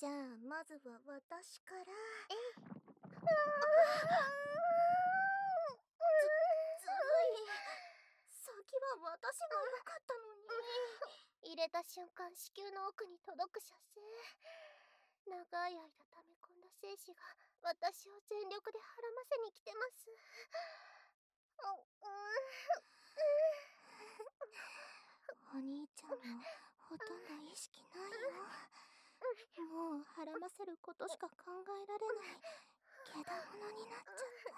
じゃあまずは私から。え？いずずるい。先は私が良かったのに。入れた瞬間子宮の奥に届く射精長い間溜め込んだ精子が私を全力ではらませに来てます。お兄ちゃんもほとんど意識ないよもうはらませることしか考えられない。けだものになっちゃった。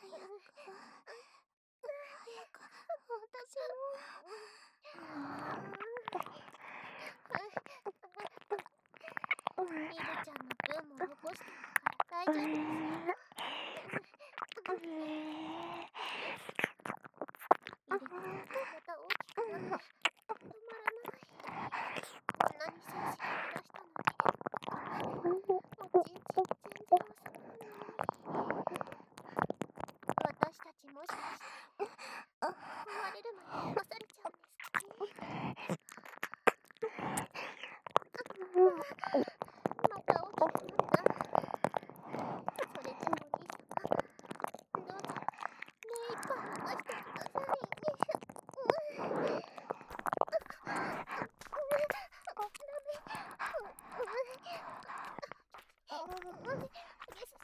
早く。早く。私も。イルちゃんの分も残してるから大丈夫ですよ入れてまた大きくなって止まらないこんなに精子が出したのにおちんちん全然収まらない私たちもしかして生まれるのに干されちゃうんですかねまた大きくなったそれじゃ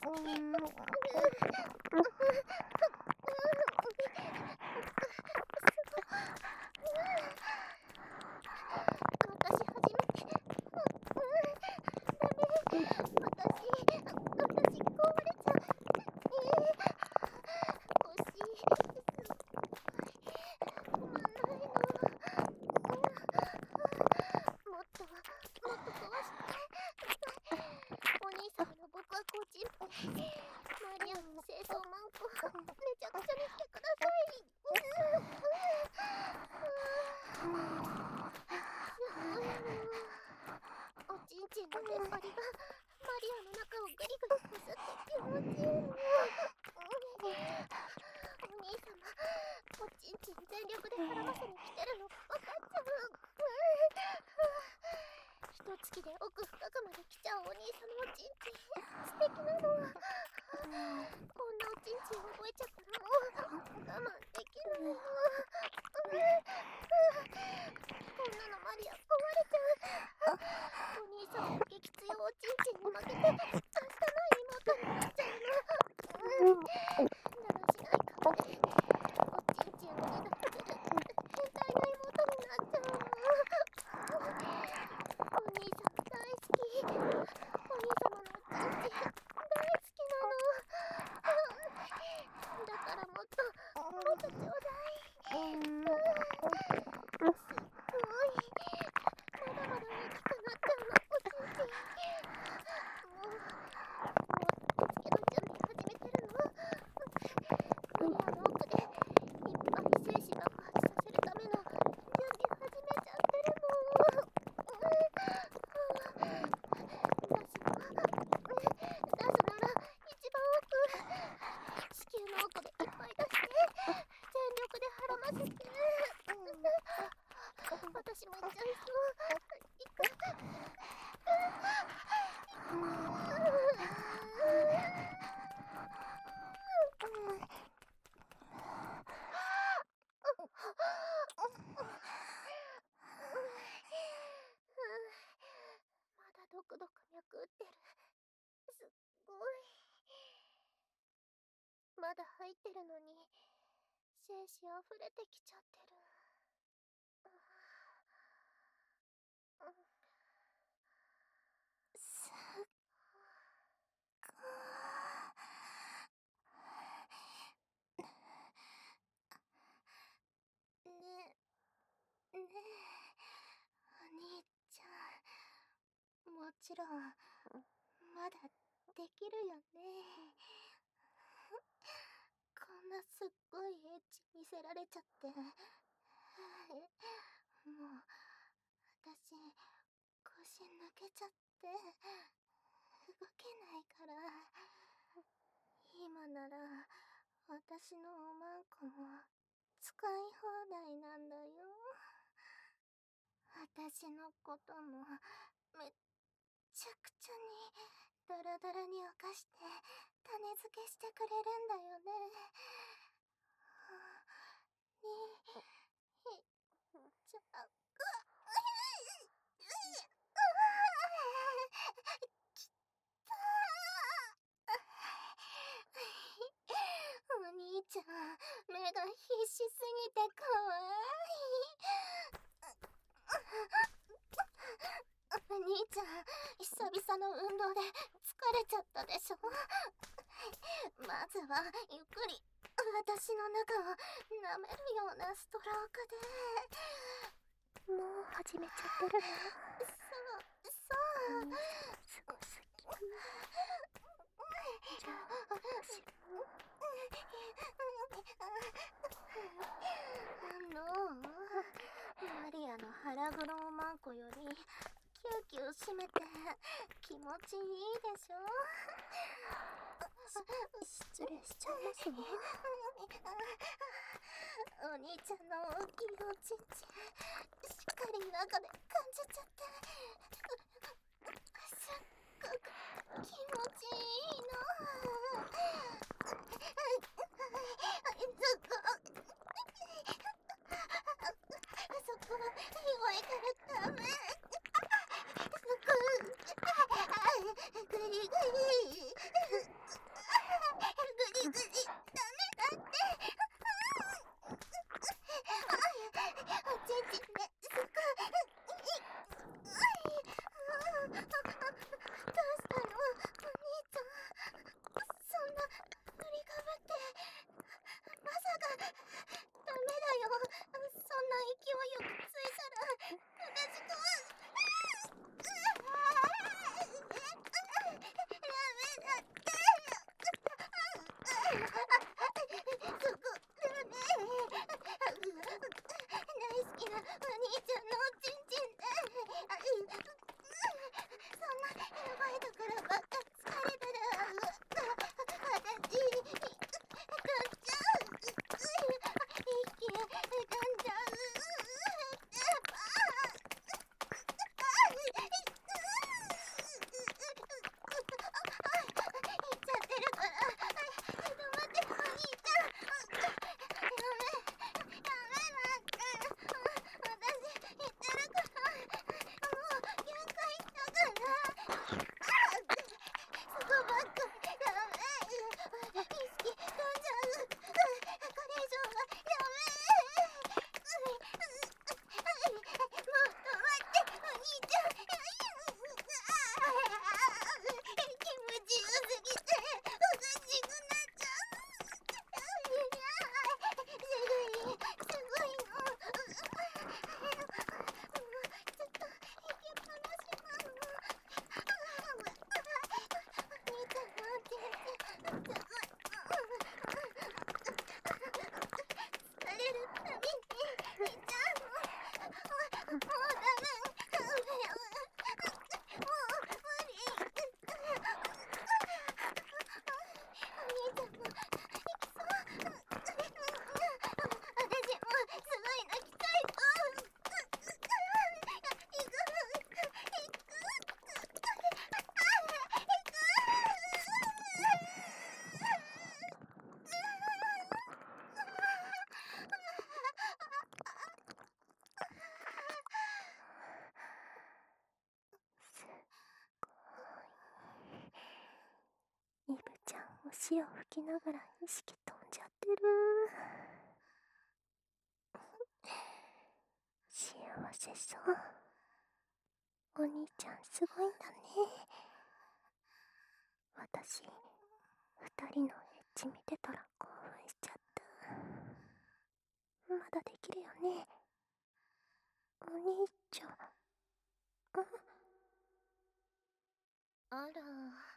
お兄様どうぞ目いっぱい任せてください私初めてダメ私壊れちゃう欲しい止まんないのもっともっと壊してお兄様の僕はこっちマリアの清掃マンコめちゃくちゃにしてくださいおちんちんの出っ張りがマリアの中をグリグリこすって気持ちいいのお兄様おちんちん全力で絡ませに来てるの分かっちゃう一月で奥深くまで来ちゃうお兄様おちん敵なのこんなおちんちん覚えちゃったらもう我慢できないよこんなのマリア壊れちゃう。お兄様の激強おちんちんに負けて明日の妹になっちゃうのだらしない顔でおちんちんをねだってる変態な妹になっちゃうのお兄様大好きお兄様のおちんちん大好きなのだからもっともっとちょうだいすっごいまだまだ大きくなっちゃうのおちんちんもうもっとつけの準備始めてるのマリアの奥でいっぱい精子爆発させるための準備始めちゃってるの出すの出すなら一番奥子宮の奥でいっぱい出して全力ではらませて私も行っちゃいそう行くまだドクドク脈打ってるすっごいまだ入ってるのに精子溢れてきちゃってる。すっごねねえお兄ちゃん。もちろんまだできるよね。こなすっごいエッチ見せられちゃって。もう私腰抜けちゃって。動けないから。今なら私のおまんこも使い放題なんだよ。私のこともめっちゃくちゃにドロドロに犯して種付けしてくれるんだよね。にひちゃく。お兄ちゃん目が必死すぎて怖いお兄ちゃん久々の運動で疲れちゃったでしょ？まずはゆっくり私の中を舐めるようなストロークで。もう始めちゃってるの？そうそう。すごすぎじゃあ私もあのマリアの腹黒おまんこよりキュー締めて気持ちいいでしょ？失礼しちゃいますね。お兄ちゃんの大きいおちんちんしっかり中で感じちゃって。すっごく気持ちいい。お潮吹きながら意識飛んじゃってる。幸せそう。お兄ちゃんすごいんだね。私二人のエッチ見てたら興奮しちゃった。まだできるよね。お兄ちゃん。あら。